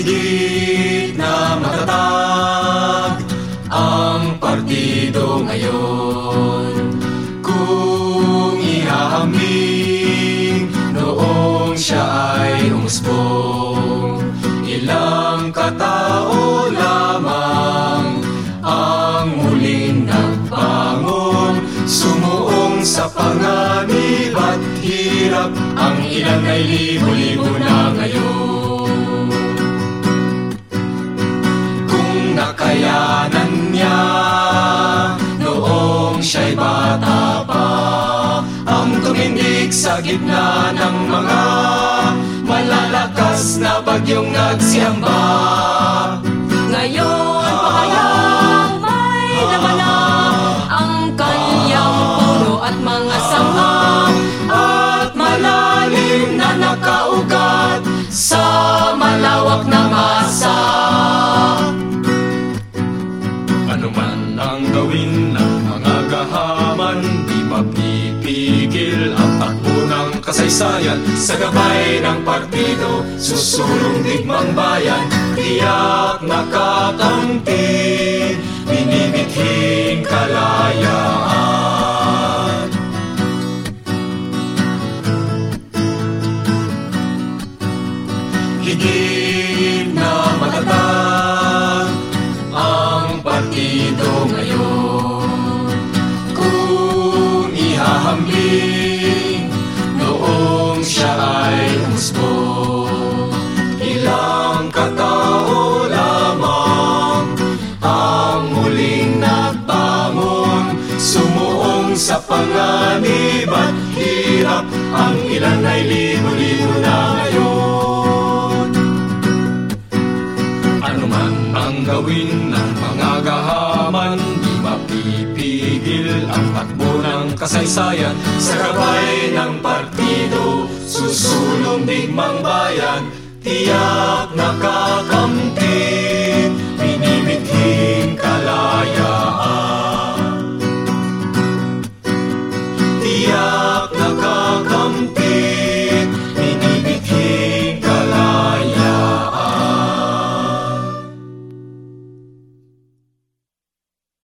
Higit na matatag ang partido ngayon. Kung ihahambing noong siya ay umusbong Ilang katao lamang ang muling nagbangon. Sumuong sa panganib at hirap Ang ilan ay libo-libo na ngayon tumindig sa gitna ng mga Malalakas na bagyong nagsiyamba gahaman Di mapipigil ang takbo ng kasaysayan. Sa gabay ng partido Susulong digmang bayan. Tiyak nakakampi Binibithing kalayaan. Higit na matatag sa panganib at hirap. Ang ilan ay libo-libo na ngayon. Ano man ang gawin ng mga gahaman Di mapipigil ang takbo ng kasaysayan. Sa gabay ng partido Susulong digmang bayan Tiyak nakakampi